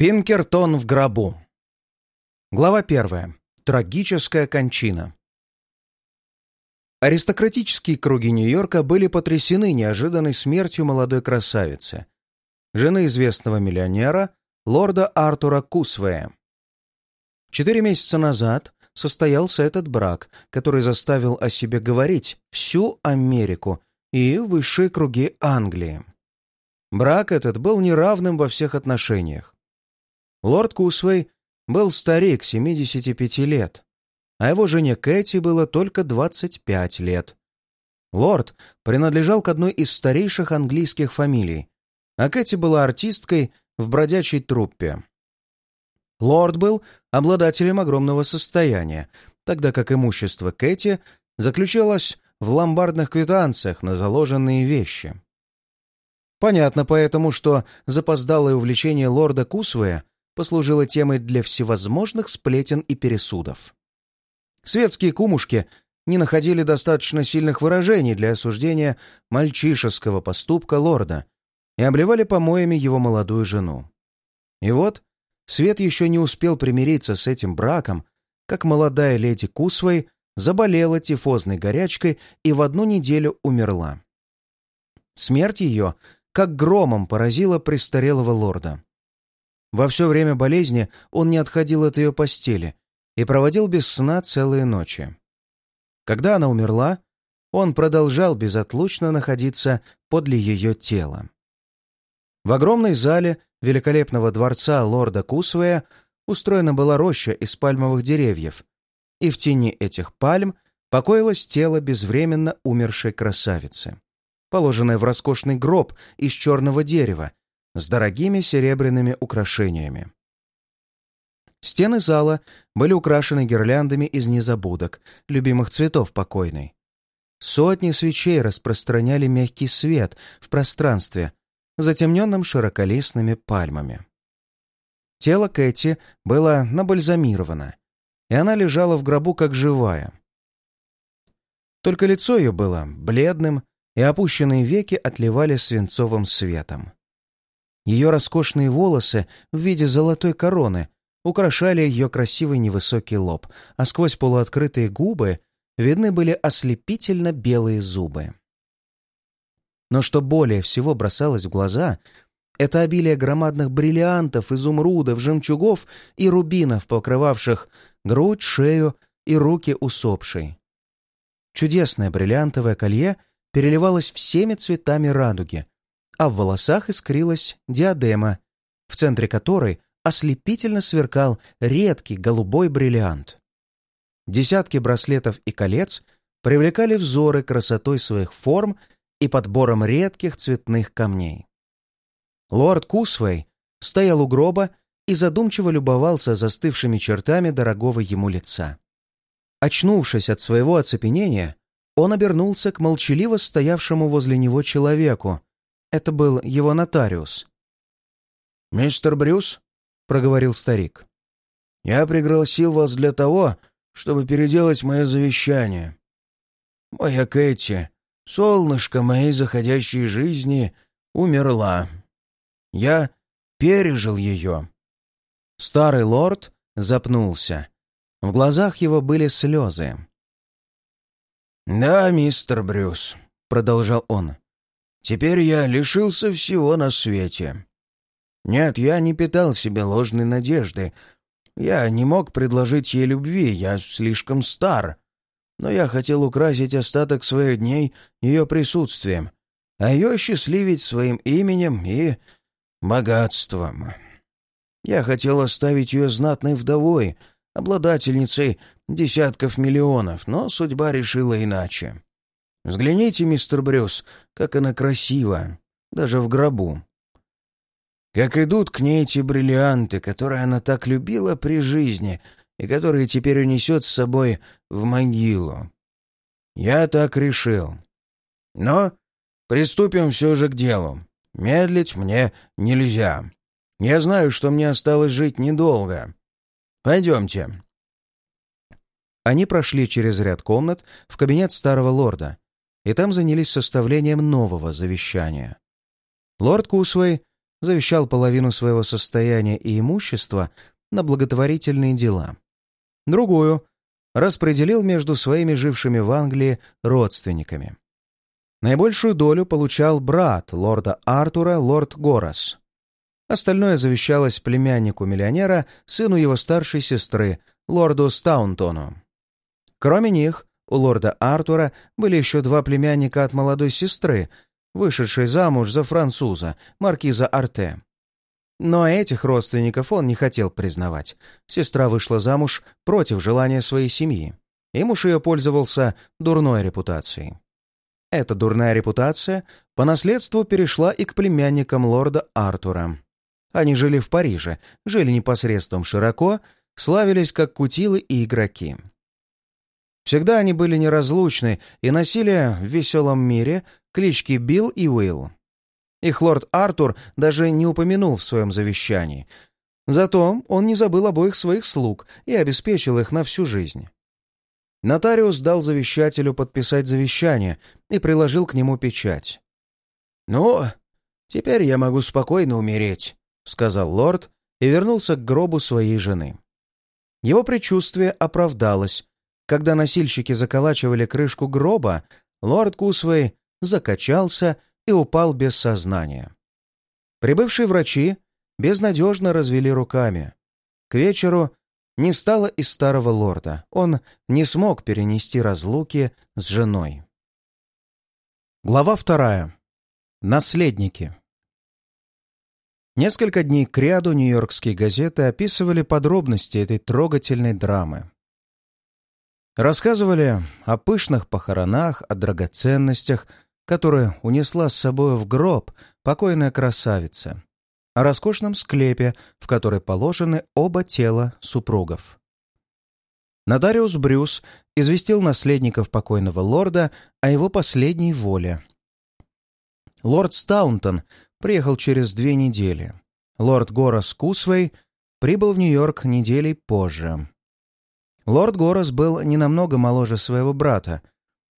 Пинкертон в гробу. Глава первая. Трагическая кончина. Аристократические круги Нью-Йорка были потрясены неожиданной смертью молодой красавицы, жены известного миллионера, лорда Артура Кусвея. Четыре месяца назад состоялся этот брак, который заставил о себе говорить всю Америку и высшие круги Англии. Брак этот был неравным во всех отношениях. Лорд Кусвей был старик, 75 лет, а его жене Кэти было только 25 лет. Лорд принадлежал к одной из старейших английских фамилий, а Кэти была артисткой в бродячей труппе. Лорд был обладателем огромного состояния, тогда как имущество Кэти заключалось в ломбардных квитанциях на заложенные вещи. Понятно поэтому, что запоздалое увлечение лорда Кусвея послужила темой для всевозможных сплетен и пересудов. Светские кумушки не находили достаточно сильных выражений для осуждения мальчишеского поступка лорда и обливали помоями его молодую жену. И вот Свет еще не успел примириться с этим браком, как молодая леди Кусвей заболела тифозной горячкой и в одну неделю умерла. Смерть ее как громом поразила престарелого лорда. Во все время болезни он не отходил от ее постели и проводил без сна целые ночи. Когда она умерла, он продолжал безотлучно находиться подле ее тела. В огромной зале великолепного дворца лорда Кусвея устроена была роща из пальмовых деревьев, и в тени этих пальм покоилось тело безвременно умершей красавицы, положенное в роскошный гроб из черного дерева с дорогими серебряными украшениями. Стены зала были украшены гирляндами из незабудок, любимых цветов покойной. Сотни свечей распространяли мягкий свет в пространстве, затемненном широколистными пальмами. Тело Кэти было набальзамировано, и она лежала в гробу как живая. Только лицо ее было бледным, и опущенные веки отливали свинцовым светом. Ее роскошные волосы в виде золотой короны украшали ее красивый невысокий лоб, а сквозь полуоткрытые губы видны были ослепительно белые зубы. Но что более всего бросалось в глаза, это обилие громадных бриллиантов, изумрудов, жемчугов и рубинов, покрывавших грудь, шею и руки усопшей. Чудесное бриллиантовое колье переливалось всеми цветами радуги, а в волосах искрилась диадема, в центре которой ослепительно сверкал редкий голубой бриллиант. Десятки браслетов и колец привлекали взоры красотой своих форм и подбором редких цветных камней. Лорд Кусвей стоял у гроба и задумчиво любовался застывшими чертами дорогого ему лица. Очнувшись от своего оцепенения, он обернулся к молчаливо стоявшему возле него человеку, это был его нотариус. «Мистер Брюс?» — проговорил старик. «Я пригласил вас для того, чтобы переделать мое завещание. Моя Кэти, солнышко моей заходящей жизни, умерла. Я пережил ее». Старый лорд запнулся. В глазах его были слезы. «Да, мистер Брюс», — продолжал он, Теперь я лишился всего на свете. Нет, я не питал себе ложной надежды. Я не мог предложить ей любви, я слишком стар. Но я хотел украсить остаток своих дней ее присутствием, а ее счастливить своим именем и богатством. Я хотел оставить ее знатной вдовой, обладательницей десятков миллионов, но судьба решила иначе. Взгляните, мистер Брюс, как она красива, даже в гробу. Как идут к ней эти бриллианты, которые она так любила при жизни и которые теперь унесет с собой в могилу. Я так решил. Но приступим все же к делу. Медлить мне нельзя. Я знаю, что мне осталось жить недолго. Пойдемте. Они прошли через ряд комнат в кабинет старого лорда, и там занялись составлением нового завещания. Лорд Кусвей завещал половину своего состояния и имущества на благотворительные дела. Другую распределил между своими жившими в Англии родственниками. Наибольшую долю получал брат лорда Артура, лорд Горас. Остальное завещалось племяннику миллионера, сыну его старшей сестры, лорду Стаунтону. Кроме них, у лорда Артура были еще два племянника от молодой сестры, вышедшей замуж за француза, маркиза Арте. Но этих родственников он не хотел признавать. Сестра вышла замуж против желания своей семьи, и муж ее пользовался дурной репутацией. Эта дурная репутация по наследству перешла и к племянникам лорда Артура. Они жили в Париже, жили непосредством широко, славились как кутилы и игроки. Всегда они были неразлучны и носили в веселом мире клички Билл и Уилл. Их лорд Артур даже не упомянул в своем завещании. Зато он не забыл обоих своих слуг и обеспечил их на всю жизнь. Нотариус дал завещателю подписать завещание и приложил к нему печать. «Ну, теперь я могу спокойно умереть», — сказал лорд и вернулся к гробу своей жены. Его предчувствие оправдалось. Когда носильщики заколачивали крышку гроба, лорд Кусвей закачался и упал без сознания. Прибывшие врачи безнадежно развели руками. К вечеру не стало и старого лорда. Он не смог перенести разлуки с женой. Глава вторая. Наследники. Несколько дней кряду нью-йоркские газеты описывали подробности этой трогательной драмы. Рассказывали о пышных похоронах, о драгоценностях, которые унесла с собой в гроб покойная красавица, о роскошном склепе, в который положены оба тела супругов. Нотариус Брюс известил наследников покойного лорда о его последней воле. Лорд Стаунтон приехал через две недели. Лорд Горас Кусвей прибыл в Нью-Йорк неделей позже. Лорд Горас был не намного моложе своего брата,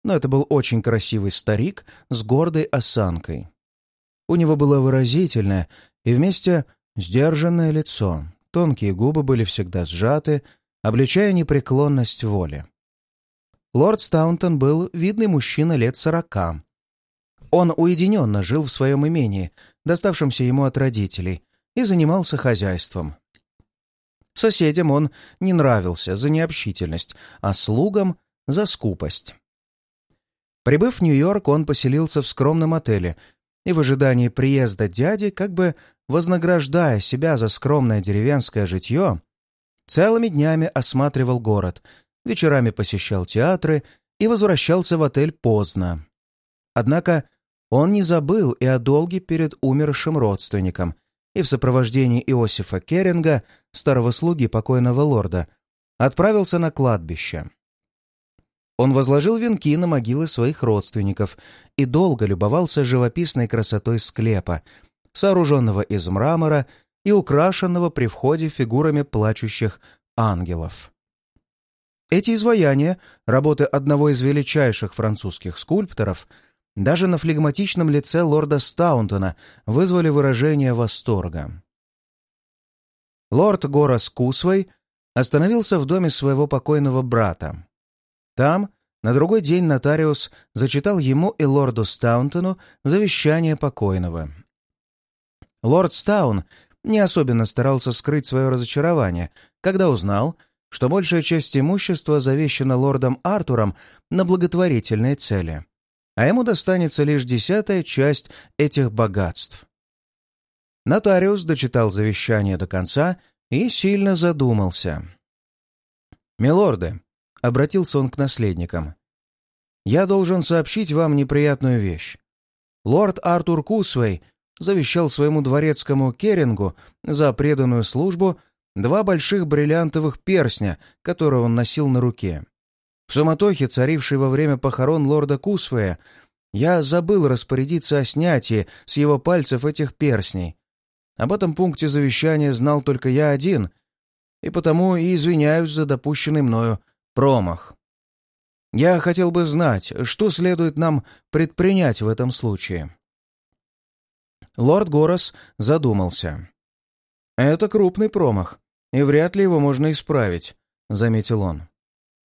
но это был очень красивый старик с гордой осанкой. У него было выразительное и вместе сдержанное лицо, тонкие губы были всегда сжаты, обличая непреклонность воли. Лорд Стаунтон был видный мужчина лет сорока. Он уединенно жил в своем имении, доставшемся ему от родителей, и занимался хозяйством. Соседям он не нравился за необщительность, а слугам — за скупость. Прибыв в Нью-Йорк, он поселился в скромном отеле и в ожидании приезда дяди, как бы вознаграждая себя за скромное деревенское житье, целыми днями осматривал город, вечерами посещал театры и возвращался в отель поздно. Однако он не забыл и о долге перед умершим родственником, и в сопровождении Иосифа Керинга, старого слуги покойного лорда, отправился на кладбище. Он возложил венки на могилы своих родственников и долго любовался живописной красотой склепа, сооруженного из мрамора и украшенного при входе фигурами плачущих ангелов. Эти изваяния, работы одного из величайших французских скульпторов — даже на флегматичном лице лорда Стаунтона вызвали выражение восторга. Лорд Горас Кусвей остановился в доме своего покойного брата. Там на другой день нотариус зачитал ему и лорду Стаунтону завещание покойного. Лорд Стаун не особенно старался скрыть свое разочарование, когда узнал, что большая часть имущества завещана лордом Артуром на благотворительные цели а ему достанется лишь десятая часть этих богатств. Нотариус дочитал завещание до конца и сильно задумался. «Милорды», — обратился он к наследникам, — «я должен сообщить вам неприятную вещь. Лорд Артур Кусвей завещал своему дворецкому Керингу за преданную службу два больших бриллиантовых персня, которые он носил на руке. В суматохе, царившей во время похорон лорда Кусвея, я забыл распорядиться о снятии с его пальцев этих перстней. Об этом пункте завещания знал только я один, и потому и извиняюсь за допущенный мною промах. Я хотел бы знать, что следует нам предпринять в этом случае. Лорд Горос задумался. «Это крупный промах, и вряд ли его можно исправить», — заметил он.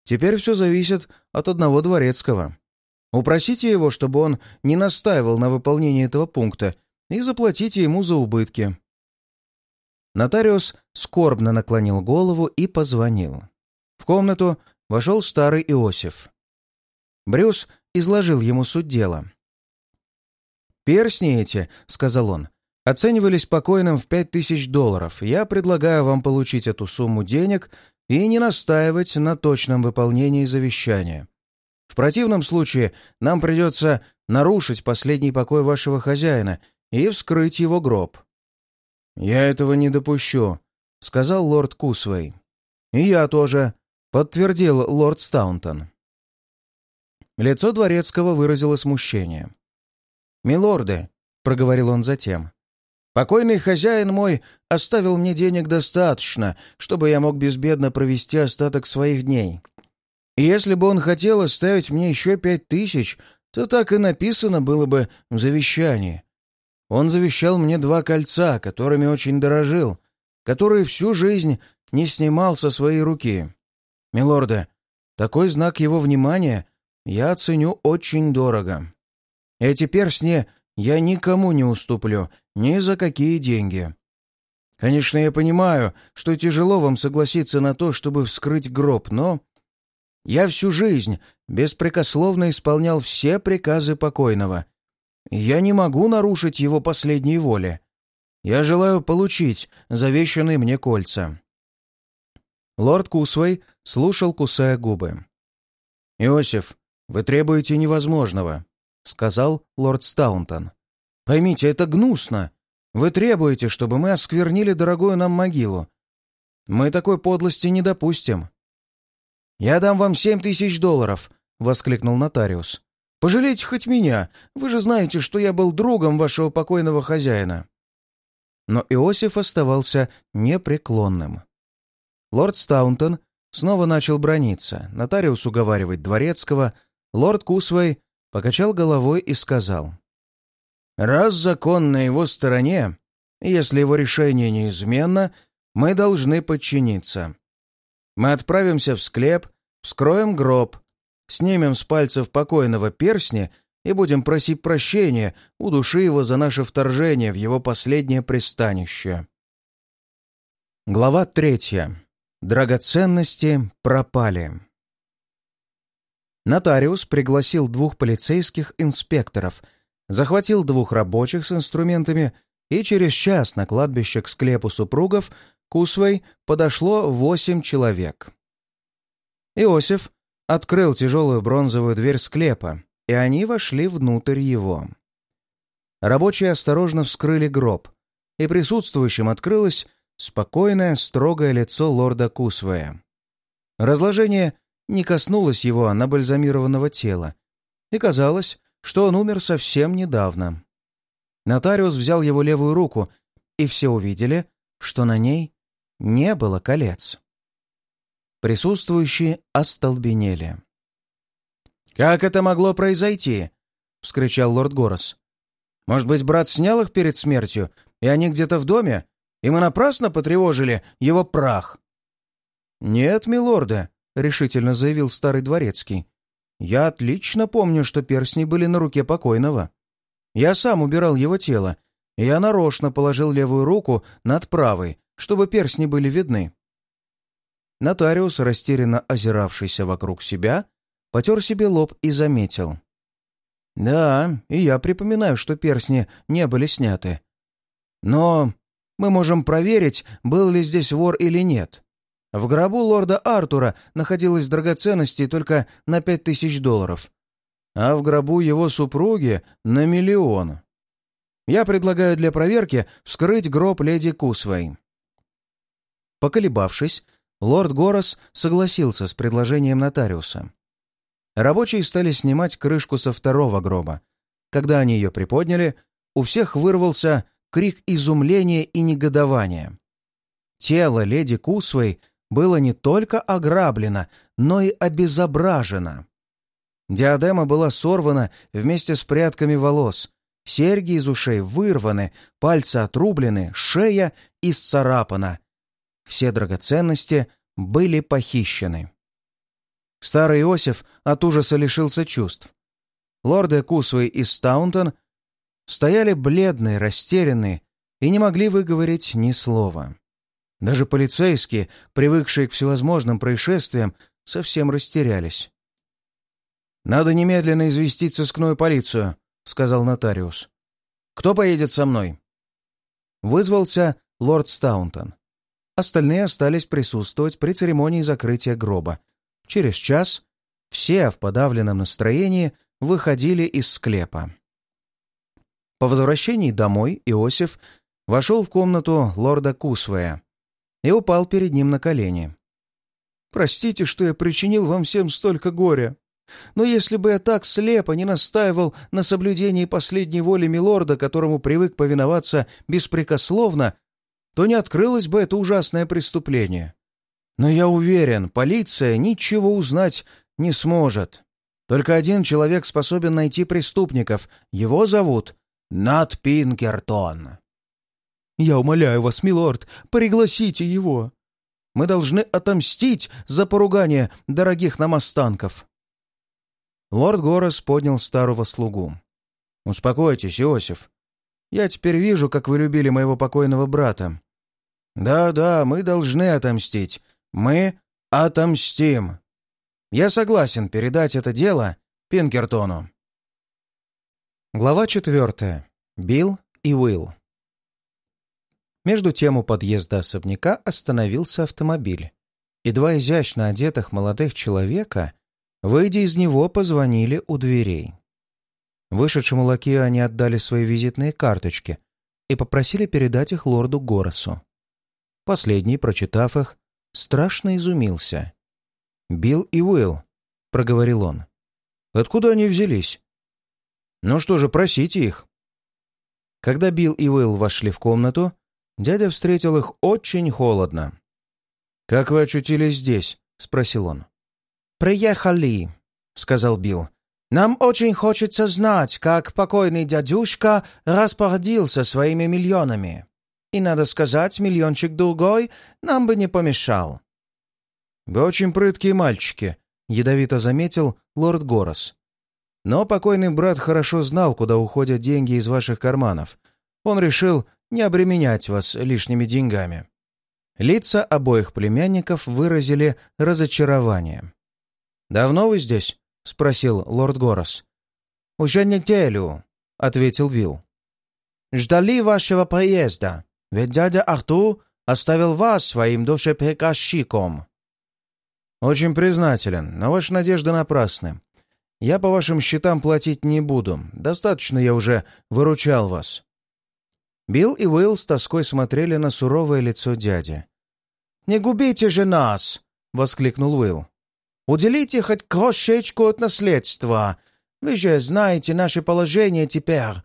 «Теперь все зависит от одного дворецкого. Упросите его, чтобы он не настаивал на выполнении этого пункта, и заплатите ему за убытки». Нотариус скорбно наклонил голову и позвонил. В комнату вошел старый Иосиф. Брюс изложил ему суть дела. «Персни эти», — сказал он, — «оценивались покойным в пять тысяч долларов. Я предлагаю вам получить эту сумму денег и не настаивать на точном выполнении завещания. В противном случае нам придется нарушить последний покой вашего хозяина и вскрыть его гроб». «Я этого не допущу», — сказал лорд Кусвей. «И я тоже», — подтвердил лорд Стаунтон. Лицо дворецкого выразило смущение. «Милорды», — проговорил он затем, — «покойный хозяин мой оставил мне денег достаточно, чтобы я мог безбедно провести остаток своих дней. И если бы он хотел оставить мне еще пять тысяч, то так и написано было бы в завещании. Он завещал мне два кольца, которыми очень дорожил, которые всю жизнь не снимал со своей руки. Милорды, такой знак его внимания я ценю очень дорого. Эти перстни я никому не уступлю, ни за какие деньги. Конечно, я понимаю, что тяжело вам согласиться на то, чтобы вскрыть гроб, но... Я всю жизнь беспрекословно исполнял все приказы покойного. я не могу нарушить его последние воли. Я желаю получить завещанные мне кольца». Лорд Кусвей слушал, кусая губы. «Иосиф, вы требуете невозможного сказал лорд Стаунтон. «Поймите, это гнусно. Вы требуете, чтобы мы осквернили дорогую нам могилу. Мы такой подлости не допустим». «Я дам вам семь тысяч долларов», — воскликнул нотариус. «Пожалейте хоть меня. Вы же знаете, что я был другом вашего покойного хозяина». Но Иосиф оставался непреклонным. Лорд Стаунтон снова начал брониться, нотариус уговаривать Дворецкого, лорд Кусвей покачал головой и сказал. «Раз закон на его стороне, если его решение неизменно, мы должны подчиниться. Мы отправимся в склеп, вскроем гроб, снимем с пальцев покойного перстня и будем просить прощения у души его за наше вторжение в его последнее пристанище». Глава третья. Драгоценности пропали. Нотариус пригласил двух полицейских инспекторов, захватил двух рабочих с инструментами, и через час на кладбище к склепу супругов Кусвей подошло восемь человек. Иосиф открыл тяжелую бронзовую дверь склепа, и они вошли внутрь его. Рабочие осторожно вскрыли гроб, и присутствующим открылось спокойное, строгое лицо лорда Кусвея. Разложение не коснулась его набальзамированного тела, и казалось, что он умер совсем недавно. Нотариус взял его левую руку, и все увидели, что на ней не было колец. Присутствующие остолбенели. «Как это могло произойти?» — вскричал лорд Горос. «Может быть, брат снял их перед смертью, и они где-то в доме, и мы напрасно потревожили его прах?» «Нет, милорда», — решительно заявил старый дворецкий. «Я отлично помню, что перстни были на руке покойного. Я сам убирал его тело, я нарочно положил левую руку над правой, чтобы перстни были видны». Нотариус, растерянно озиравшийся вокруг себя, потер себе лоб и заметил. «Да, и я припоминаю, что перстни не были сняты. Но мы можем проверить, был ли здесь вор или нет. В гробу лорда Артура находилось драгоценностей только на пять тысяч долларов, а в гробу его супруги — на миллион. Я предлагаю для проверки вскрыть гроб леди Кусвей. Поколебавшись, лорд Горос согласился с предложением нотариуса. Рабочие стали снимать крышку со второго гроба. Когда они ее приподняли, у всех вырвался крик изумления и негодования. Тело леди Кусвей было не только ограблено, но и обезображено. Диадема была сорвана вместе с прядками волос, Серьги из ушей вырваны, пальцы отрублены, шея исцарапана. Все драгоценности были похищены. Старый Иосиф от ужаса лишился чувств. Лорды Кусвей и Стаунтон стояли бледные, растерянные и не могли выговорить ни слова. Даже полицейские, привыкшие к всевозможным происшествиям, совсем растерялись. «Надо немедленно известить сыскную полицию», — сказал нотариус. «Кто поедет со мной?» Вызвался лорд Стаунтон. Остальные остались присутствовать при церемонии закрытия гроба. Через час все в подавленном настроении выходили из склепа. По возвращении домой Иосиф вошел в комнату лорда Кусвея и упал перед ним на колени. «Простите, что я причинил вам всем столько горя. Но если бы я так слепо не настаивал на соблюдении последней воли милорда, которому привык повиноваться беспрекословно, то не открылось бы это ужасное преступление. Но я уверен, полиция ничего узнать не сможет. Только один человек способен найти преступников. Его зовут Нат Пинкертон. «Я умоляю вас, милорд, пригласите его. Мы должны отомстить за поругание дорогих нам останков». Лорд Горос поднял старого слугу. «Успокойтесь, Иосиф. Я теперь вижу, как вы любили моего покойного брата. Да-да, мы должны отомстить. Мы отомстим. Я согласен передать это дело Пинкертону». Глава четвертая. Билл и Уилл. Между тем у подъезда особняка остановился автомобиль, и два изящно одетых молодых человека, выйдя из него, позвонили у дверей. Вышедшему лакею они отдали свои визитные карточки и попросили передать их лорду Горосу. Последний, прочитав их, страшно изумился. «Билл и Уилл», — проговорил он. «Откуда они взялись?» «Ну что же, просите их». Когда Билл и Уилл вошли в комнату, Дядя встретил их очень холодно. «Как вы очутились здесь?» — спросил он. «Приехали», — сказал Билл. «Нам очень хочется знать, как покойный дядюшка распорядился своими миллионами. И, надо сказать, миллиончик другой нам бы не помешал». «Вы очень прыткие мальчики», — ядовито заметил лорд Горос. «Но покойный брат хорошо знал, куда уходят деньги из ваших карманов. Он решил не обременять вас лишними деньгами». Лица обоих племянников выразили разочарование. «Давно вы здесь?» — спросил лорд Горос. «Уже неделю», — ответил Вилл. «Ждали вашего приезда, ведь дядя Артур оставил вас своим душеприказчиком». «Очень признателен, но ваши надежды напрасны. Я по вашим счетам платить не буду. Достаточно я уже выручал вас. Билл и Уилл с тоской смотрели на суровое лицо дяди. «Не губите же нас!» — воскликнул Уилл. «Уделите хоть крошечку от наследства. Вы же знаете наше положение теперь.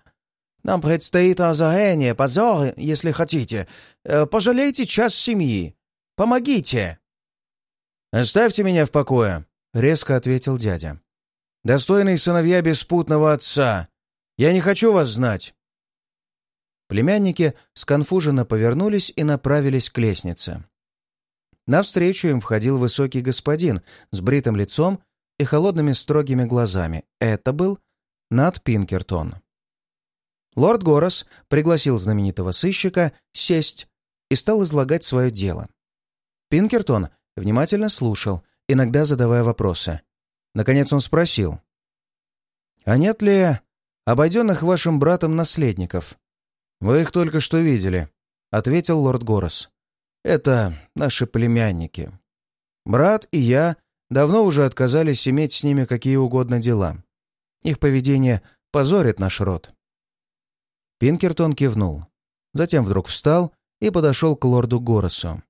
Нам предстоит разорение, позор, если хотите. Э, пожалейте час семьи. Помогите!» «Оставьте меня в покое», — резко ответил дядя. «Достойные сыновья беспутного отца. Я не хочу вас знать». Племянники сконфуженно повернулись и направились к лестнице. Навстречу им входил высокий господин с бритым лицом и холодными строгими глазами. Это был Нат Пинкертон. Лорд Горос пригласил знаменитого сыщика сесть и стал излагать свое дело. Пинкертон внимательно слушал, иногда задавая вопросы. Наконец он спросил. «А нет ли обойденных вашим братом наследников?» «Вы их только что видели», — ответил лорд Горос. «Это наши племянники. Брат и я давно уже отказались иметь с ними какие угодно дела. Их поведение позорит наш род». Пинкертон кивнул. Затем вдруг встал и подошел к лорду Горосу.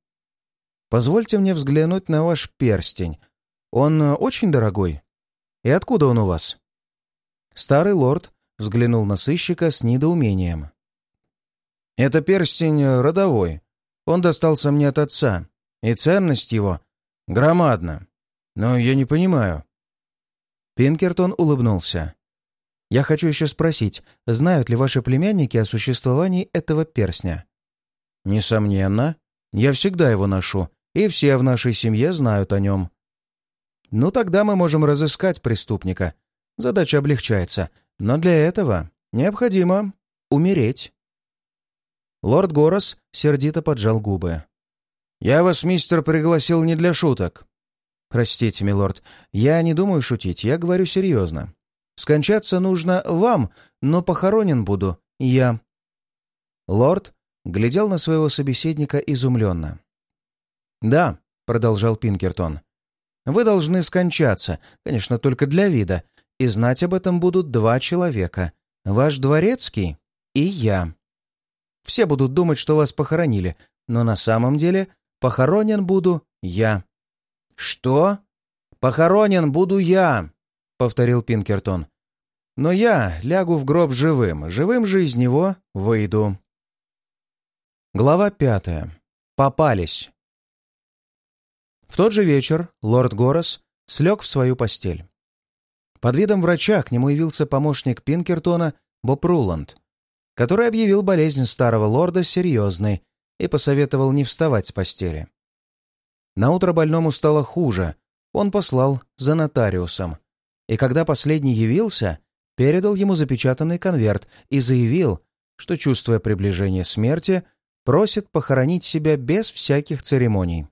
«Позвольте мне взглянуть на ваш перстень. Он очень дорогой. И откуда он у вас?» Старый лорд взглянул на сыщика с недоумением. Это перстень родовой. Он достался мне от отца, и ценность его громадна. Но я не понимаю». Пинкертон улыбнулся. Я хочу еще спросить, знают ли ваши племянники о существовании этого перстня?» «Несомненно. Я всегда его ношу, и все в нашей семье знают о нем». «Ну, тогда мы можем разыскать преступника. Задача облегчается. Но для этого необходимо умереть». Лорд Горос сердито поджал губы. «Я вас, мистер, пригласил не для шуток». «Простите, милорд, я не думаю шутить, я говорю серьезно. Скончаться нужно вам, но похоронен буду я». Лорд глядел на своего собеседника изумленно. «Да», — продолжал Пинкертон, — «вы должны скончаться, конечно, только для вида, и знать об этом будут два человека — ваш дворецкий и я. Все будут думать, что вас похоронили, но на самом деле похоронен буду я». «Что?» «Похоронен буду я», — повторил Пинкертон. «Но я лягу в гроб живым, живым же из него выйду». Глава пятая. Попались. В тот же вечер лорд Горос слег в свою постель. Под видом врача к нему явился помощник Пинкертона Боб Руланд, который объявил болезнь старого лорда серьезной и посоветовал не вставать с постели. Наутро больному стало хуже, он послал за нотариусом, и когда последний явился, передал ему запечатанный конверт и заявил, что, чувствуя приближение смерти, просит похоронить себя без всяких церемоний.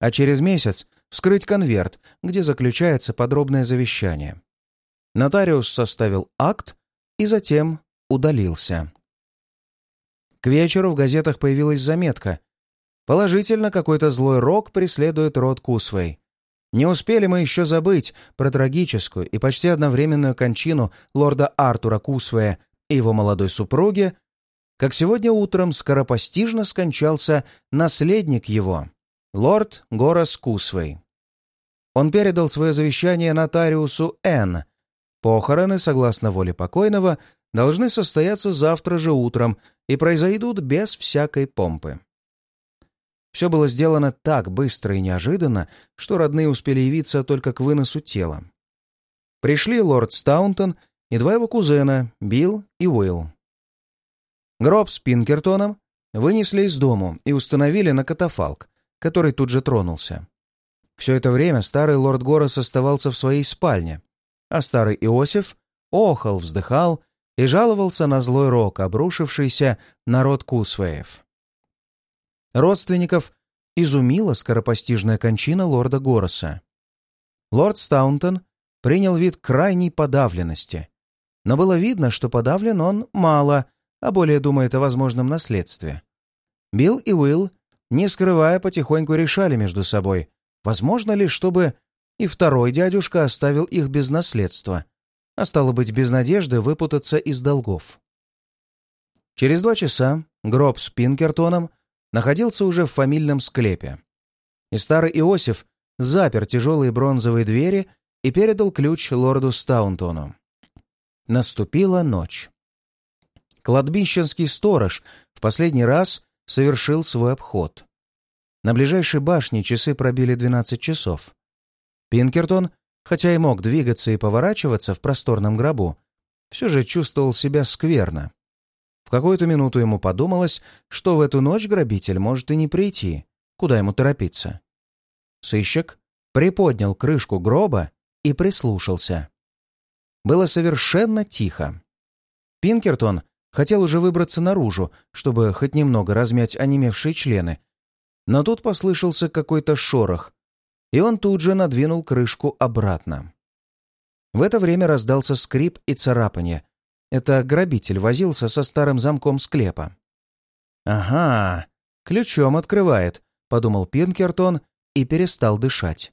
А через месяц вскрыть конверт, где заключается подробное завещание. Нотариус составил акт и затем удалился. К вечеру в газетах появилась заметка. Положительно, какой-то злой рок преследует род Кусвей. Не успели мы еще забыть про трагическую и почти одновременную кончину лорда Артура Кусвея и его молодой супруги, как сегодня утром скоропостижно скончался наследник его, лорд Горас Кусвей. Он передал свое завещание нотариусу Н. Похороны, согласно воле покойного, должны состояться завтра же утром и произойдут без всякой помпы. Все было сделано так быстро и неожиданно, что родные успели явиться только к выносу тела. Пришли лорд Стаунтон и два его кузена, Билл и Уилл. Гроб с Пинкертоном вынесли из дому и установили на катафалк, который тут же тронулся. Все это время старый лорд Горос оставался в своей спальне, а старый Иосиф охал, вздыхал и жаловался на злой рок, обрушившийся на род Кусвеев. Родственников изумила скоропостижная кончина лорда Гороса. Лорд Стаунтон принял вид крайней подавленности, но было видно, что подавлен он мало — а более думает о возможном наследстве. Билл и Уилл, не скрывая, потихоньку решали между собой, возможно ли, чтобы и второй дядюшка оставил их без наследства, а стало быть, без надежды выпутаться из долгов. Через два часа гроб с Пинкертоном находился уже в фамильном склепе. И старый Иосиф запер тяжелые бронзовые двери и передал ключ лорду Стаунтону. Наступила ночь. Кладбищенский сторож в последний раз совершил свой обход. На ближайшей башне часы пробили 12 часов. Пинкертон, хотя и мог двигаться и поворачиваться в просторном гробу, все же чувствовал себя скверно. В какую-то минуту ему подумалось, что в эту ночь грабитель может и не прийти, куда ему торопиться. Сыщик приподнял крышку гроба и прислушался. Было совершенно тихо. Пинкертон Хотел уже выбраться наружу, чтобы хоть немного размять онемевшие члены. Но тут послышался какой-то шорох, и он тут же надвинул крышку обратно. В это время раздался скрип и царапанье. Это грабитель возился со старым замком склепа. «Ага, ключом открывает», — подумал Пинкертон и перестал дышать.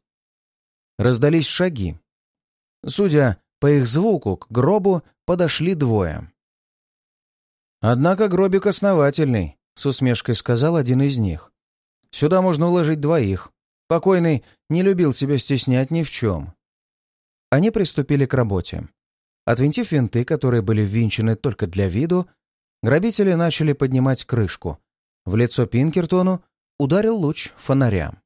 Раздались шаги. Судя по их звуку, к гробу подошли двое. «Однако гробик основательный», — с усмешкой сказал один из них. «Сюда можно уложить двоих. Покойный не любил себя стеснять ни в чем». Они приступили к работе. Отвинтив винты, которые были ввинчены только для виду, грабители начали поднимать крышку. В лицо Пинкертону ударил луч фонаря.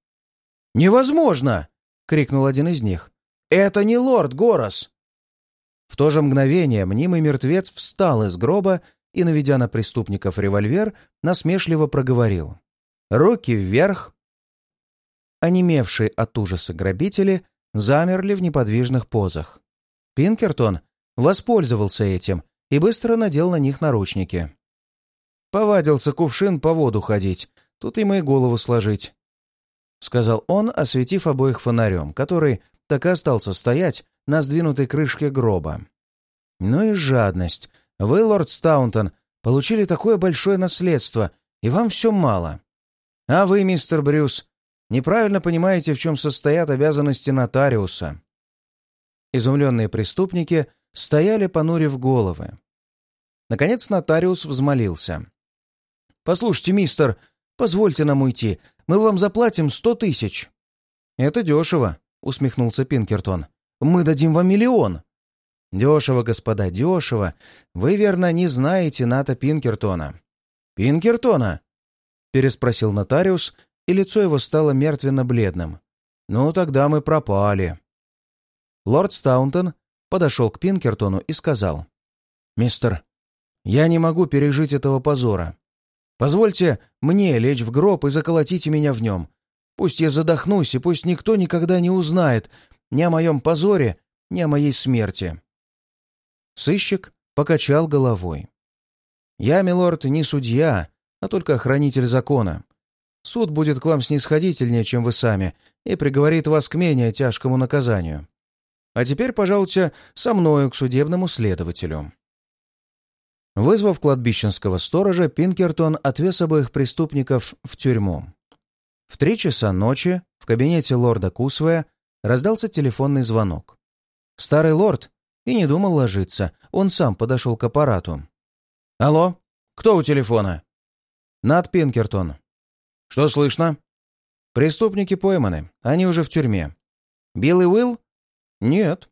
«Невозможно!» — крикнул один из них. «Это не лорд Горос!» В то же мгновение мнимый мертвец встал из гроба и, наведя на преступников револьвер, насмешливо проговорил. «Руки вверх!» Онемевшие от ужаса грабители замерли в неподвижных позах. Пинкертон воспользовался этим и быстро надел на них наручники. Повадился кувшин по воду ходить, тут и голову сложить. Сказал он, осветив обоих фонарем, который так и остался стоять на сдвинутой крышке гроба. Ну и жадность. Вы, лорд Стаунтон, получили такое большое наследство, и вам все мало. А вы, мистер Брюс, неправильно понимаете, в чем состоят обязанности нотариуса. Изумленные преступники стояли, понурив головы. Наконец нотариус взмолился. «Послушайте, мистер, позвольте нам уйти. Мы вам заплатим сто тысяч». «Это дешево», — усмехнулся Пинкертон. «Мы дадим вам миллион». «Дешево, господа, дешево. Вы, верно, не знаете Ната Пинкертона». «Пинкертона?» — переспросил нотариус, и лицо его стало мертвенно-бледным. «Ну, тогда мы пропали». Лорд Стаунтон подошел к Пинкертону и сказал. «Мистер, я не могу пережить этого позора. Позвольте мне лечь в гроб и заколотите меня в нем. Пусть я задохнусь, и пусть никто никогда не узнает ни о моем позоре, ни о моей смерти». Сыщик покачал головой. «Я, милорд, не судья, а только охранитель закона. Суд будет к вам снисходительнее, чем вы сами, и приговорит вас к менее тяжкому наказанию. А теперь, пожалуйте, со мною к судебному следователю». Вызвав кладбищенского сторожа, Пинкертон отвез обоих преступников в тюрьму. В три часа ночи в кабинете лорда Кусвея раздался телефонный звонок. Старый лорд и не думал ложиться, он сам подошел к аппарату. «Алло? Кто у телефона?» «Над Пинкертон». «Что слышно?» «Преступники пойманы, они уже в тюрьме». «Билл и Уилл?» «Нет.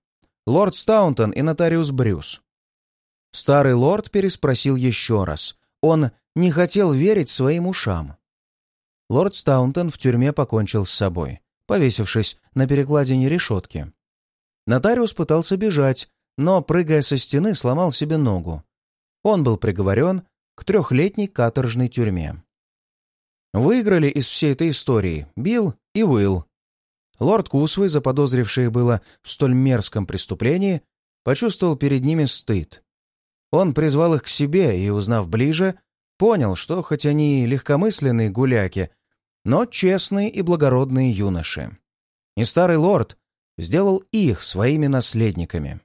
Лорд Стаунтон и нотариус Брюс. Старый лорд переспросил еще раз. Он не хотел верить своим ушам. Лорд Стаунтон в тюрьме покончил с собой, повесившись на перекладине решетки. Нотариус пытался бежать, но, прыгая со стены, сломал себе ногу. Он был приговорен к трехлетней каторжной тюрьме. Выиграли из всей этой истории Билл и Уилл. Лорд Кусвей, заподозривший было в столь мерзком преступлении, почувствовал перед ними стыд он призвал их к себе и, узнав ближе, понял, что хоть они и легкомысленные гуляки, но честные и благородные юноши. И старый лорд сделал их своими наследниками.